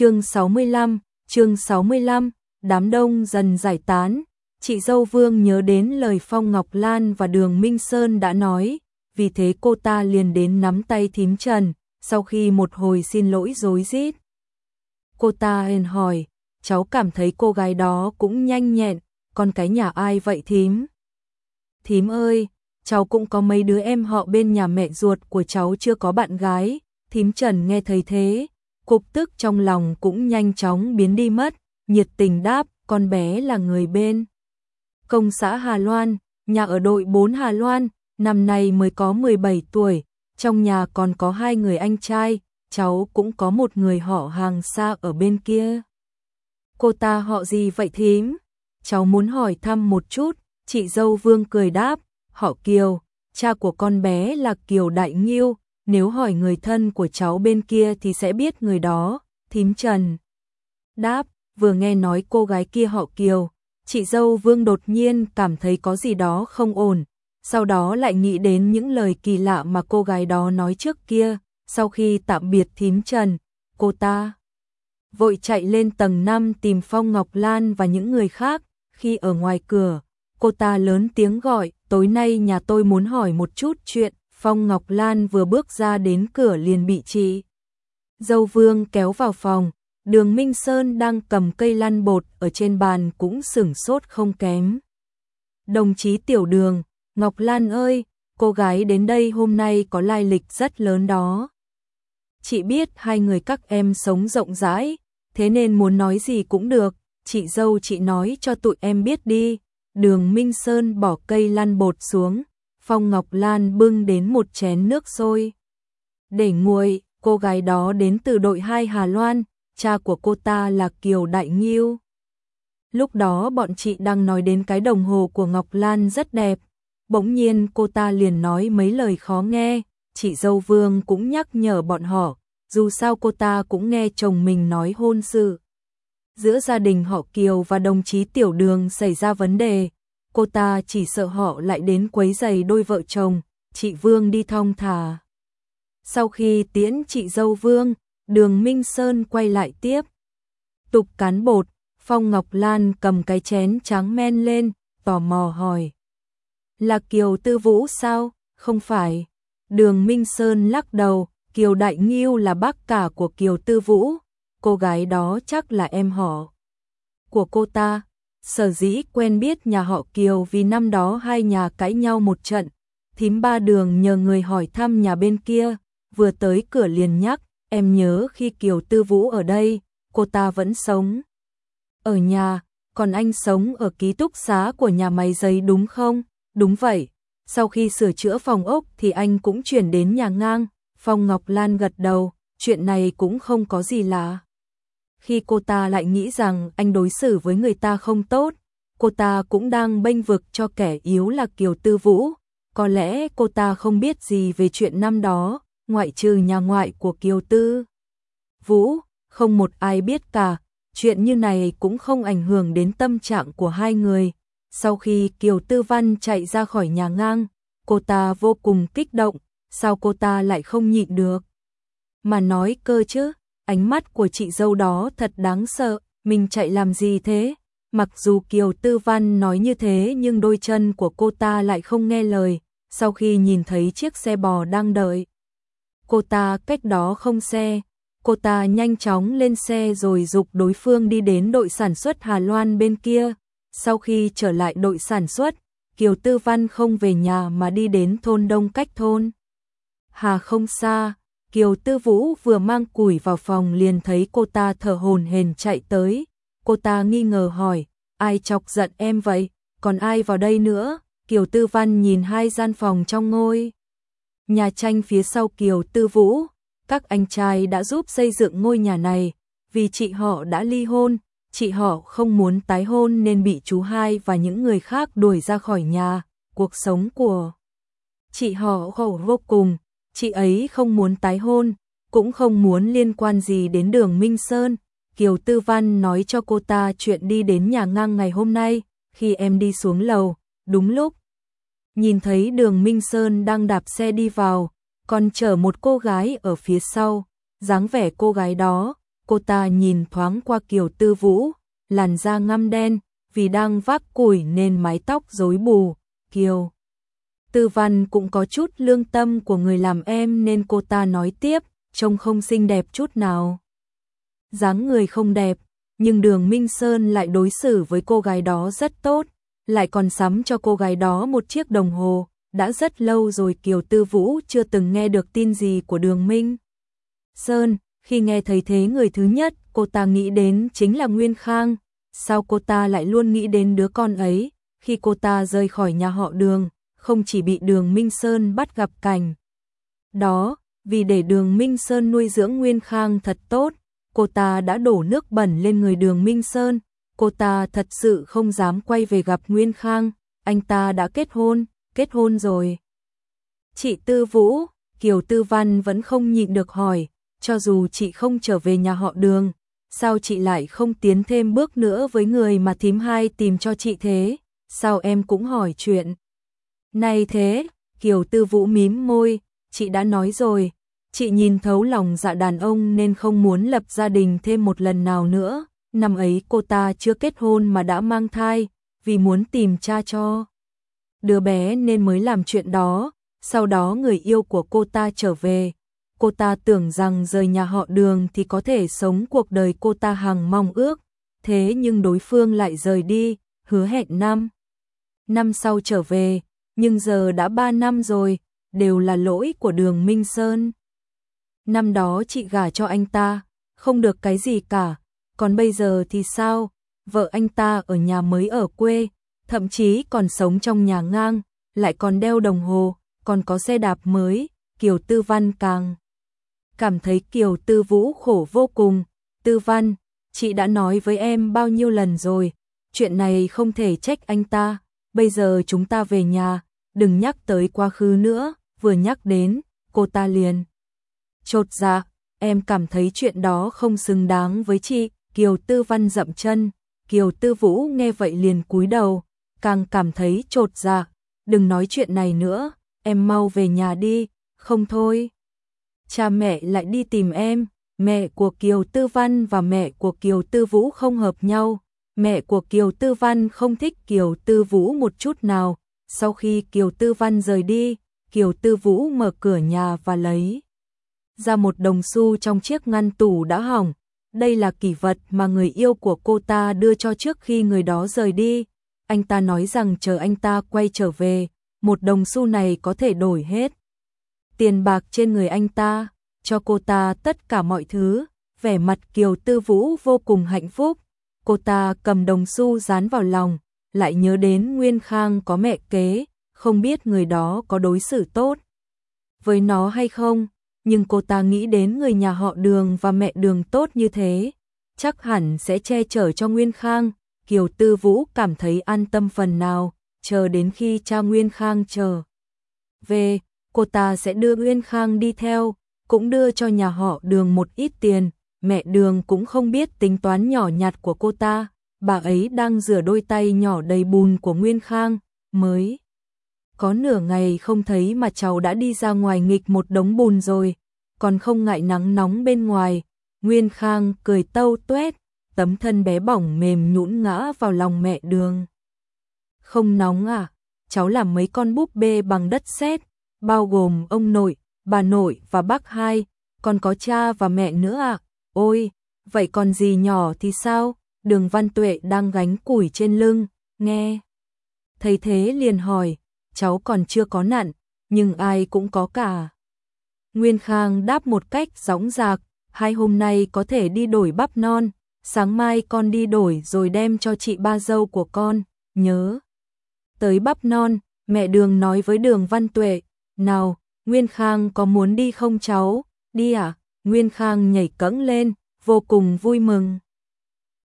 Chương 65, chương 65, đám đông dần giải tán, chị dâu Vương nhớ đến lời Phong Ngọc Lan và Đường Minh Sơn đã nói, vì thế cô ta liền đến nắm tay thím Trần, sau khi một hồi xin lỗi rối rít. Cô ta hên hỏi, cháu cảm thấy cô gái đó cũng nhanh nhẹn, con cái nhà ai vậy thím? Thím ơi, cháu cũng có mấy đứa em họ bên nhà mẹ ruột của cháu chưa có bạn gái, thím Trần nghe thấy thế, cục tức trong lòng cũng nhanh chóng biến đi mất, nhiệt tình đáp, con bé là người bên. Công xã Hà Loan, nhà ở đội 4 Hà Loan, năm nay mới có 17 tuổi, trong nhà còn có hai người anh trai, cháu cũng có một người họ hàng xa ở bên kia. Cô ta họ gì vậy thím? Cháu muốn hỏi thăm một chút, chị dâu Vương cười đáp, họ Kiều, cha của con bé là Kiều Đại Nghiêu, nếu hỏi người thân của cháu bên kia thì sẽ biết người đó, thím Trần. Đáp, vừa nghe nói cô gái kia họ Kiều, chị dâu Vương đột nhiên cảm thấy có gì đó không ổn, sau đó lại nghĩ đến những lời kỳ lạ mà cô gái đó nói trước kia, sau khi tạm biệt thím Trần, cô ta vội chạy lên tầng 5 tìm Phong Ngọc Lan và những người khác, khi ở ngoài cửa, cô ta lớn tiếng gọi, tối nay nhà tôi muốn hỏi một chút chuyện, Phong Ngọc Lan vừa bước ra đến cửa liền bị chị. Dâu Vương kéo vào phòng, đường Minh Sơn đang cầm cây lăn bột ở trên bàn cũng sửng sốt không kém. Đồng chí Tiểu Đường, Ngọc Lan ơi, cô gái đến đây hôm nay có lai lịch rất lớn đó. Chị biết hai người các em sống rộng rãi, thế nên muốn nói gì cũng được, chị dâu chị nói cho tụi em biết đi. Đường Minh Sơn bỏ cây lăn bột xuống, Phong Ngọc Lan bưng đến một chén nước sôi. Để nguội, cô gái đó đến từ đội 2 Hà Loan, cha của cô ta là Kiều Đại Nghiêu. Lúc đó bọn chị đang nói đến cái đồng hồ của Ngọc Lan rất đẹp, bỗng nhiên cô ta liền nói mấy lời khó nghe, chị dâu Vương cũng nhắc nhở bọn họ, dù sao cô ta cũng nghe chồng mình nói hôn sự. Giữa gia đình họ Kiều và đồng chí Tiểu Đường xảy ra vấn đề, cô ta chỉ sợ họ lại đến quấy giày đôi vợ chồng, chị Vương đi thong thả. Sau khi tiễn chị dâu Vương, đường Minh Sơn quay lại tiếp. Tục cán bột, Phong Ngọc Lan cầm cái chén trắng men lên, tò mò hỏi. Là Kiều Tư Vũ sao? Không phải. Đường Minh Sơn lắc đầu, Kiều Đại Nghiêu là bác cả của Kiều Tư Vũ, cô gái đó chắc là em họ của cô ta. Sở dĩ quen biết nhà họ Kiều vì năm đó hai nhà cãi nhau một trận, thím ba đường nhờ người hỏi thăm nhà bên kia, vừa tới cửa liền nhắc, em nhớ khi Kiều Tư Vũ ở đây, cô ta vẫn sống. Ở nhà, còn anh sống ở ký túc xá của nhà máy giấy đúng không? Đúng vậy, sau khi sửa chữa phòng ốc thì anh cũng chuyển đến nhà ngang, Phong Ngọc Lan gật đầu, chuyện này cũng không có gì lạ. Khi cô ta lại nghĩ rằng anh đối xử với người ta không tốt, cô ta cũng đang bênh vực cho kẻ yếu là Kiều Tư Vũ, có lẽ cô ta không biết gì về chuyện năm đó, ngoại trừ nhà ngoại của Kiều Tư. Vũ, không một ai biết cả, chuyện như này cũng không ảnh hưởng đến tâm trạng của hai người. Sau khi Kiều Tư Văn chạy ra khỏi nhà ngang, cô ta vô cùng kích động, sao cô ta lại không nhịn được. Mà nói cơ chứ, ánh mắt của chị dâu đó thật đáng sợ, mình chạy làm gì thế? Mặc dù Kiều Tư Văn nói như thế nhưng đôi chân của cô ta lại không nghe lời, sau khi nhìn thấy chiếc xe bò đang đợi. Cô ta cách đó không xe, cô ta nhanh chóng lên xe rồi dục đối phương đi đến đội sản xuất Hà Loan bên kia. Sau khi trở lại đội sản xuất, Kiều Tư Văn không về nhà mà đi đến thôn đông cách thôn. Hà không xa, Kiều Tư Vũ vừa mang củi vào phòng liền thấy cô ta thở hồn hển chạy tới. Cô ta nghi ngờ hỏi, ai chọc giận em vậy, còn ai vào đây nữa? Kiều Tư Văn nhìn hai gian phòng trong ngôi. Nhà tranh phía sau Kiều Tư Vũ, các anh trai đã giúp xây dựng ngôi nhà này, vì chị họ đã ly hôn, chị họ không muốn tái hôn nên bị chú hai và những người khác đuổi ra khỏi nhà, cuộc sống của chị họ khổ vô cùng, chị ấy không muốn tái hôn, cũng không muốn liên quan gì đến đường Minh Sơn. Kiều Tư Văn nói cho cô ta chuyện đi đến nhà ngang ngày hôm nay, khi em đi xuống lầu, đúng lúc. Nhìn thấy đường Minh Sơn đang đạp xe đi vào, còn chở một cô gái ở phía sau, dáng vẻ cô gái đó, cô ta nhìn thoáng qua Kiều Tư Vũ, làn da ngăm đen, vì đang vác củi nên mái tóc rối bù, Kiều. Tư Văn cũng có chút lương tâm của người làm em nên cô ta nói tiếp, trông không xinh đẹp chút nào. dáng người không đẹp, nhưng đường Minh Sơn lại đối xử với cô gái đó rất tốt, lại còn sắm cho cô gái đó một chiếc đồng hồ, đã rất lâu rồi Kiều Tư Vũ chưa từng nghe được tin gì của đường Minh. Sơn, khi nghe thấy thế người thứ nhất cô ta nghĩ đến chính là Nguyên Khang, sao cô ta lại luôn nghĩ đến đứa con ấy, khi cô ta rời khỏi nhà họ đường, không chỉ bị đường Minh Sơn bắt gặp cảnh. Đó, vì để đường Minh Sơn nuôi dưỡng Nguyên Khang thật tốt, cô ta đã đổ nước bẩn lên người đường Minh Sơn, cô ta thật sự không dám quay về gặp Nguyên Khang, anh ta đã kết hôn, kết hôn rồi. Chị Tư Vũ, Kiều Tư Văn vẫn không nhịn được hỏi, cho dù chị không trở về nhà họ đường, sao chị lại không tiến thêm bước nữa với người mà thím hai tìm cho chị thế, sao em cũng hỏi chuyện. Này thế, Kiều Tư Vũ mím môi, chị đã nói rồi, chị nhìn thấu lòng dạ đàn ông nên không muốn lập gia đình thêm một lần nào nữa. Năm ấy cô ta chưa kết hôn mà đã mang thai, vì muốn tìm cha cho đứa bé nên mới làm chuyện đó. Sau đó người yêu của cô ta trở về, cô ta tưởng rằng rời nhà họ đường thì có thể sống cuộc đời cô ta hằng mong ước, thế nhưng đối phương lại rời đi, hứa hẹn năm. Năm sau trở về, nhưng giờ đã ba năm rồi, đều là lỗi của đường Minh Sơn. Năm đó chị gả cho anh ta, không được cái gì cả, còn bây giờ thì sao? Vợ anh ta ở nhà mới ở quê, thậm chí còn sống trong nhà ngang, lại còn đeo đồng hồ, còn có xe đạp mới, Kiều Tư Văn càng cảm thấy Kiều Tư Vũ khổ vô cùng. Tư Văn, chị đã nói với em bao nhiêu lần rồi, chuyện này không thể trách anh ta, bây giờ chúng ta về nhà, đừng nhắc tới quá khứ nữa, vừa nhắc đến, cô ta liền. Chột dạ, em cảm thấy chuyện đó không xứng đáng với chị, Kiều Tư Văn dậm chân, Kiều Tư Vũ nghe vậy liền cúi đầu, càng cảm thấy chột dạ, đừng nói chuyện này nữa, em mau về nhà đi, không thôi cha mẹ lại đi tìm em, mẹ của Kiều Tư Văn và mẹ của Kiều Tư Vũ không hợp nhau, mẹ của Kiều Tư Văn không thích Kiều Tư Vũ một chút nào. Sau khi Kiều Tư Văn rời đi, Kiều Tư Vũ mở cửa nhà và lấy ra một đồng xu trong chiếc ngăn tủ đã hỏng. Đây là kỷ vật mà người yêu của cô ta đưa cho trước khi người đó rời đi. Anh ta nói rằng chờ anh ta quay trở về, một đồng xu này có thể đổi hết tiền bạc trên người anh ta, cho cô ta tất cả mọi thứ, vẻ mặt Kiều Tư Vũ vô cùng hạnh phúc. Cô ta cầm đồng xu dán vào lòng, lại nhớ đến Nguyên Khang có mẹ kế, không biết người đó có đối xử tốt với nó hay không, nhưng cô ta nghĩ đến người nhà họ Đường và mẹ Đường tốt như thế, chắc hẳn sẽ che chở cho Nguyên Khang. Kiều Tư Vũ cảm thấy an tâm phần nào, chờ đến khi cha Nguyên Khang chờ về, cô ta sẽ đưa Nguyên Khang đi theo, cũng đưa cho nhà họ đường một ít tiền, mẹ đường cũng không biết tính toán nhỏ nhặt của cô ta, bà ấy đang rửa đôi tay nhỏ đầy bùn của Nguyên Khang, mới. Có nửa ngày không thấy mà cháu đã đi ra ngoài nghịch một đống bùn rồi, còn không ngại nắng nóng bên ngoài, Nguyên Khang cười tâu tuét, tấm thân bé bỏng mềm nhũn ngã vào lòng mẹ đường. Không nóng à, cháu làm mấy con búp bê bằng đất sét, bao gồm ông nội, bà nội và bác hai, còn có cha và mẹ nữa à? Ôi, vậy còn gì nhỏ thì sao? Đường Văn Tuệ đang gánh củi trên lưng, nghe. Thấy thế liền hỏi, cháu còn chưa có nạn, nhưng ai cũng có cả. Nguyên Khang đáp một cách gióng giạc, hai hôm nay có thể đi đổi bắp non, sáng mai con đi đổi rồi đem cho chị ba dâu của con, nhớ. Tới bắp non, mẹ đường nói với đường Văn Tuệ, nào, Nguyên Khang có muốn đi không cháu? Đi à? Nguyên Khang nhảy cẫng lên, vô cùng vui mừng.